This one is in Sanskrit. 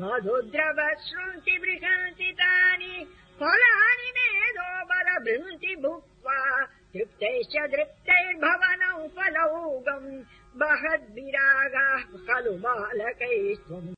मधुद्रवशृन्ति बृहन्ति तानि फलानि मेधो बलभृन्ति भुक्त्वा तृप्तैश्च दृप्तैर्भवनौ फलौगम् बहद्विरागाः खलु बालकैस्त्वम्